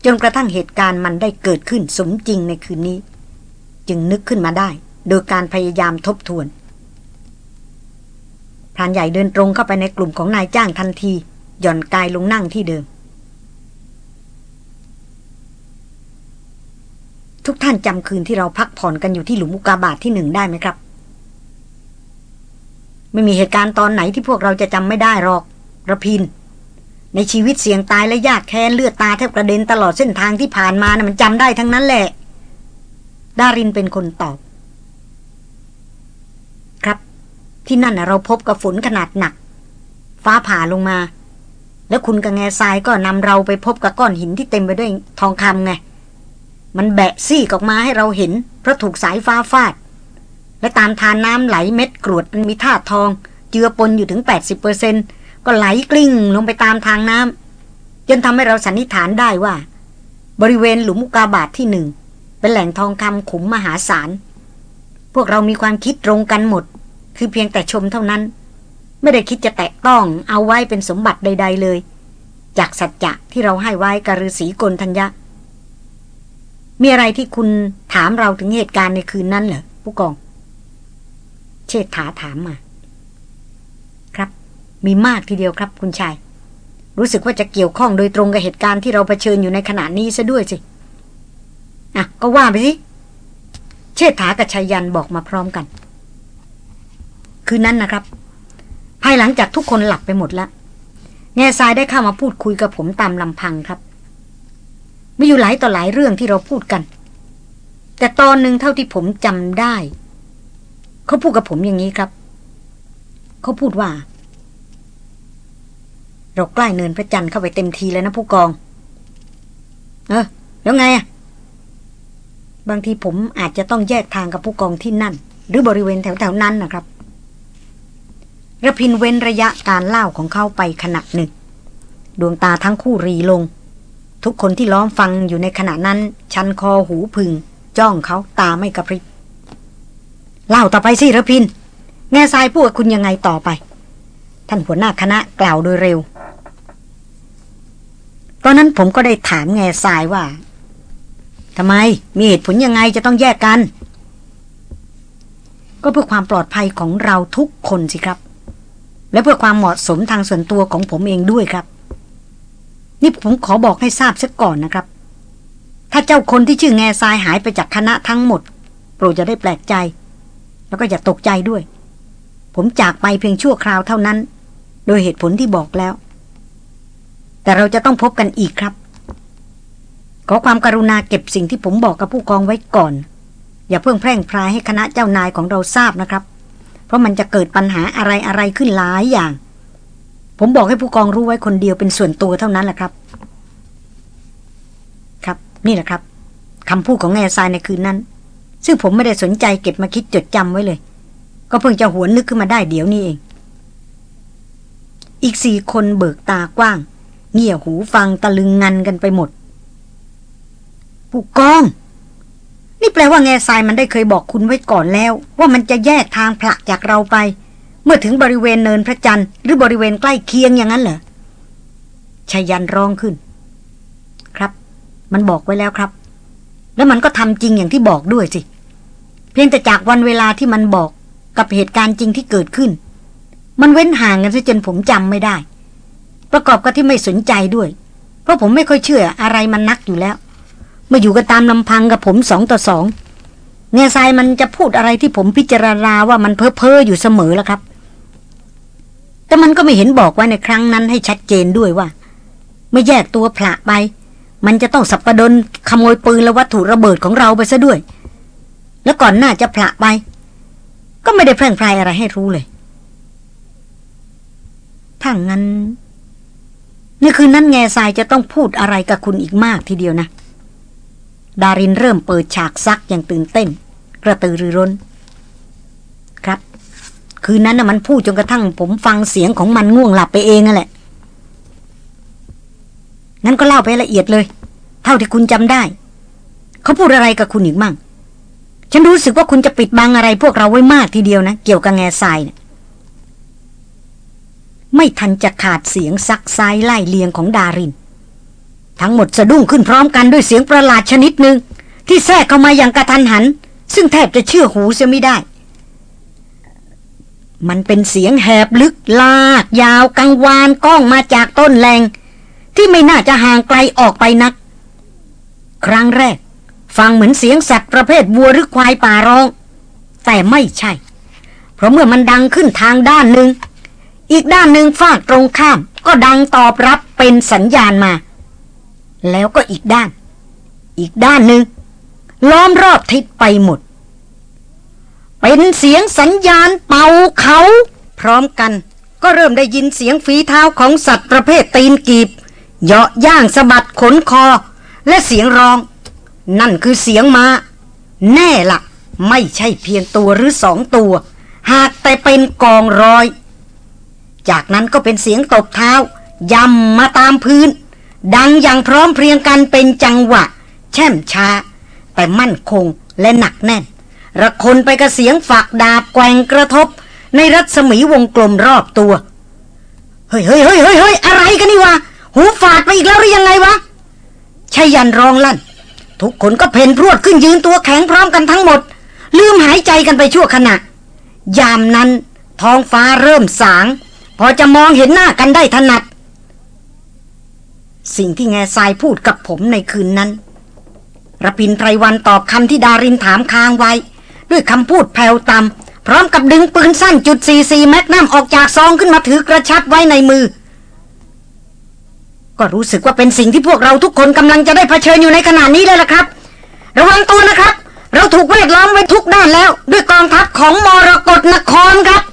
จนกระทั่งเหตุการณ์มันได้เกิดขึ้นสมจริงในคืนนี้ จึงนึกขึ้นมาได้ โดยการพยายามทบทวน พรานใหญ่เดินตรงเข้าไปในกลุ่มของนายจ้างทันที หย่อนกายลงนั่งที่เดิม ทุกท่านจำคืนที่เราพักผ่อนกันอยู่ที่หลุมอุกาบาทที่หนึ่งได้ไหมครับ ไม่มีเหตุการณ์ตอนไหนที่พวกเราจะจำไม่ได้หรอกระพิน ในชีวิตเสี่ยงตายและยากแค้นเลือดตาแทบกระเด็นตลอดเส้นทางที่ผ่านมานะ่ะมันจำได้ทั้งนั้นแหละ ดารินเป็นคนตอบ ที่นั่นเราพบกับฝนขนาดหนัก ฟ้าผ่าลงมา แล้วคุณกับแง่ทรายก็นำเราไปพบกับก้อนหินที่เต็มไปด้วยทองคำไง มันแบะซี่ออกมาให้เราเห็น เพราะถูกสายฟ้าฟาด และตามทานน้ำไหลเม็ดกรวดมันมีธาตุทอง เจือปนอยู่ถึง 80%ก็ไหลกลิ้งลงไปตามทางน้ำจนทำให้เราสันนิษฐานได้ว่า บริเวณหลุมอุกาบาทที่หนึ่งเป็นแหล่งทองคำขุมมหาศาล พวกเรามีความคิดตรงกันหมด คือเพียงแต่ชมเท่านั้น ไม่ได้คิดจะแตะต้องเอาไว้เป็นสมบัติใด ๆ เลย จากสัจจะที่เราให้ไว้กฤษีกลทัญญะ มีอะไรที่คุณถามเราถึงเหตุการณ์ในคืนนั้นเหรอผู้กอง เชษฐาถามมา ครับ มีมากทีเดียวครับคุณชาย รู้สึกว่าจะเกี่ยวข้องโดยตรงกับเหตุการณ์ที่เราเผชิญอยู่ในขณะนี้ซะด้วยสิอะก็ว่าไปสิเชษฐากับชายันบอกมาพร้อมกัน คืนนั้นนะครับ ภายหลังจากทุกคนหลับไปหมดแล้วแง่ทรายได้เข้ามาพูดคุยกับผมตามลำพังครับ มีอยู่หลายต่อหลายเรื่องที่เราพูดกัน แต่ตอนหนึ่งเท่าที่ผมจำได้ เขาพูดกับผมอย่างนี้ครับ เขาพูดว่า เราใกล้เนินพระจันทร์เข้าไปเต็มทีแล้วนะผู้กอง เออ แล้วไงอะบางทีผมอาจจะต้องแยกทางกับผู้กองที่นั่น หรือบริเวณแถวๆนั้นนะครับ ระพินเว้นระยะการเล่าของเขาไปขณะหนึ่ง ดวงตาทั้งคู่รีลง ทุกคนที่ล้อมฟังอยู่ในขณะนั้น ชันคอหูพึง จ้องเขาตาไม่กระพริบเล่าต่อไปสิระพิน แง่ทรายพูดคุณยังไงต่อไป ท่านหัวหน้าคณะกล่าวโดยเร็ว ตอนนั้นผมก็ได้ถามแง่ทรายว่าทำไมมีเหตุผลยังไงจะต้องแยกกัน ก็เพื่อความปลอดภัยของเราทุกคนสิครับ และเพื่อความเหมาะสมทางส่วนตัวของผมเองด้วยครับ นี่ผมขอบอกให้ทราบซะก่อนนะครับ ถ้าเจ้าคนที่ชื่อแง่ทรายหายไปจากคณะทั้งหมด โปรดจะได้แปลกใจ แล้วก็อย่าตกใจด้วย ผมจากไปเพียงชั่วคราวเท่านั้น โดยเหตุผลที่บอกแล้ว แต่เราจะต้องพบกันอีกครับ ขอความกรุณาเก็บสิ่งที่ผมบอกกับผู้กองไว้ก่อน อย่าเพิ่งแพร่งพรายให้คณะเจ้านายของเราทราบนะครับ เพราะมันจะเกิดปัญหาอะไรอะไรขึ้นหลายอย่าง ผมบอกให้ผู้กองรู้ไว้คนเดียวเป็นส่วนตัวเท่านั้นแหละครับ ครับ นี่แหละครับคำพูดของแง่ทรายในคืนนั้น ซึ่งผมไม่ได้สนใจเก็บมาคิดจดจำไว้เลย ก็เพิ่งจะหวนนึกขึ้นมาได้เดี๋ยวนี้เอง อีกสี่คนเบิกตากว้าง เงี่ยหูฟังตะลึงงันกันไปหมด ผู้กอง นี่แปลว่าแง่ทรายมันได้เคยบอกคุณไว้ก่อนแล้ว ว่ามันจะแยกทางผละจากเราไป เมื่อถึงบริเวณเนินพระจันทร์หรือบริเวณใกล้เคียงอย่างนั้นเหรอชายันร้องขึ้น ครับ มันบอกไว้แล้วครับ แล้วมันก็ทำจริงอย่างที่บอกด้วยสิ เพียงแต่จากวันเวลาที่มันบอกกับเหตุการณ์จริงที่เกิดขึ้น มันเว้นห่างกันซะจนผมจำไม่ได้ ประกอบกับที่ไม่สนใจด้วย เพราะผมไม่ค่อยเชื่ออะไรมันนักอยู่แล้ว เมื่ออยู่กันตามลำพังกับผมสองต่อสองเงาทรายมันจะพูดอะไรที่ผมพิจารณาว่ามันเพ้อเพ้ออยู่เสมอแล้วครับ แต่มันก็ไม่เห็นบอกไว้ในครั้งนั้นให้ชัดเจนด้วยว่าไม่แยกตัวผละไป มันจะต้องสับประดนขโมยปืนและวัตถุระเบิดของเราไปซะด้วย แล้วก่อนหน้าจะผละไป ก็ไม่ได้แพร่งพรายอะไรให้รู้เลยถ้างั้นในคืนนั้นแง่ทรายจะต้องพูดอะไรกับคุณอีกมากทีเดียวนะ ดารินเริ่มเปิดฉากซักอย่างตื่นเต้น กระตือรือร้น ครับ คืนนั้นน่ะมันพูดจนกระทั่งผมฟังเสียงของมันง่วงหลับไปเองนั่นแหละ งั้นก็เล่าไปละเอียดเลย เท่าที่คุณจำได้ เขาพูดอะไรกับคุณอีกมั่ง ฉันรู้สึกว่าคุณจะปิดบังอะไรพวกเราไว้มากทีเดียวนะ เกี่ยวกับแง่ทรายเนะไม่ทันจะขาดเสียงซักไซไล่เลียงของดาริน ทั้งหมดสะดุ้งขึ้นพร้อมกันด้วยเสียงประหลาดชนิดหนึ่ง ที่แทรกเข้ามาอย่างกระทันหัน ซึ่งแทบจะเชื่อหูเสียไม่ได้ มันเป็นเสียงแหบลึกลาก ยาวกังวานก้องมาจากต้นแรง ที่ไม่น่าจะห่างไกลออกไปนัก ครั้งแรก ฟังเหมือนเสียงสัตว์ประเภทวัวหรือควายป่าร้อง แต่ไม่ใช่ เพราะเมื่อมันดังขึ้นทางด้านหนึ่งอีกด้านหนึ่งฝากตรงข้ามก็ดังตอบรับเป็นสัญญาณมา แล้วก็อีกด้าน อีกด้านหนึ่งล้อมรอบทิศไปหมด เป็นเสียงสัญญาณเป่าเขา พร้อมกันก็เริ่มได้ยินเสียงฝีเท้าของสัตว์ประเภทตีนกีบเหาะย่างสะบัดขนคอ และเสียงร้อง นั่นคือเสียงมา้า แน่ละ่ะ ไม่ใช่เพียงตัวหรือสองตัว หากแต่เป็นกองร้อย จากนั้นก็เป็นเสียงตบเท้ายำมาตามพื้น ดังอย่างพร้อมเพรียงกันเป็นจังหวะ แช่มช้า แต่มั่นคงและหนักแน่น ระคนไปกับเสียงฝักดาบแกว่งกระทบ ในรัศมีวงกลมรอบตัว เฮ้ยเฮ้ยเฮ้ยเฮ้ยเฮ้ยอะไรกันนี่วะ หูฝาดไปอีกแล้วหรือยังไงวะชายันร้องลั่น ทุกคนก็เพ่นพรวดขึ้นยืนตัวแข็งพร้อมกันทั้งหมด ลืมหายใจกันไปชั่วขณะ ยามนั้นท้องฟ้าเริ่มสาง พอจะมองเห็นหน้ากันได้ถนัด สิ่งที่แง่ทรายพูดกับผมในคืนนั้นระพินไพรวันตอบคำที่ดารินถามค้างไว้ ด้วยคำพูดแผ่วต่ำพร้อมกับดึงปืนสั้นจุด44แมกนัมออกจากซองขึ้นมาถือกระชับไว้ในมือ ก็รู้สึกว่าเป็นสิ่งที่พวกเราทุกคนกำลังจะได้เผชิญอยู่ในขณะนี้เลยล่ะครับ ระวังตัวนะครับ เราถูกเวทล้อมไว้ทุกด้านแล้ว ด้วยกองทัพของมรกรนครครับ